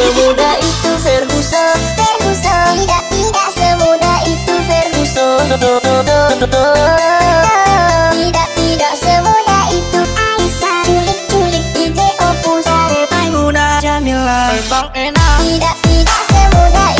semudah itu Ferguson. Ferguson Tidak, tidak semudah itu Ferguson. Tidak, tidak semudah itu Aisyah. Culik, culik DJ Opus Maimunah Jamila. Bang enak. Tidak, tidak semudah itu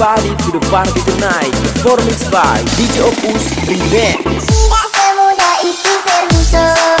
everybody to the party tonight. Performance by DJ Opus Remix. Tidak semudah itu Ferguson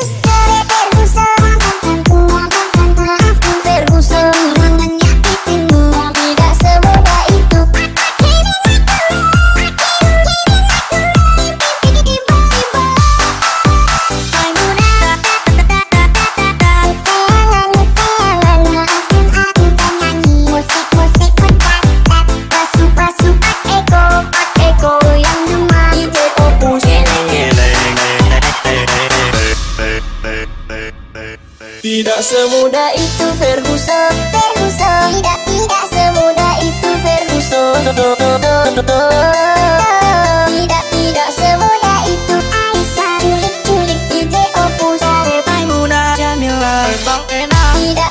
Tidak semudah itu Ferguson. Ferguson Tidak, tidak semudah itu Ferguson. Tidak, tidak semudah itu Aisyah. Culik, culik DJ Opus. Maimunah Jamila? Bang enak. Tidak,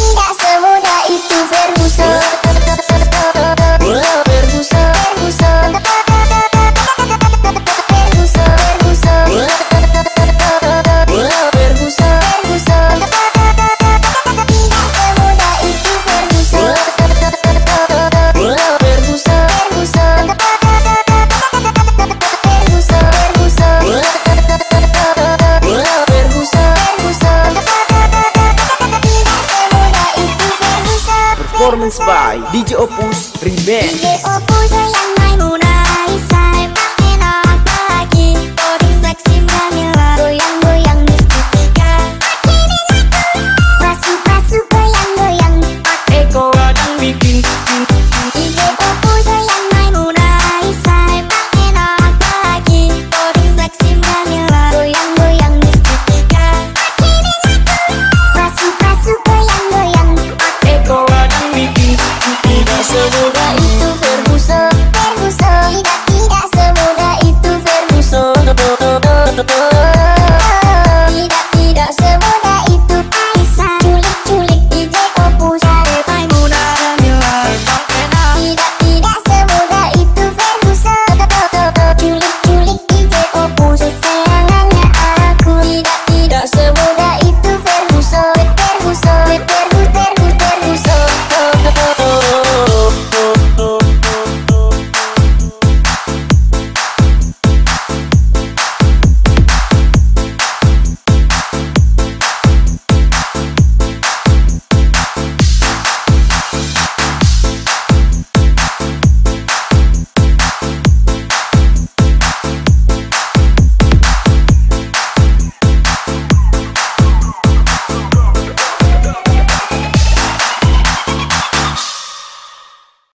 Performance by DJ Opus Remix. DJ Opus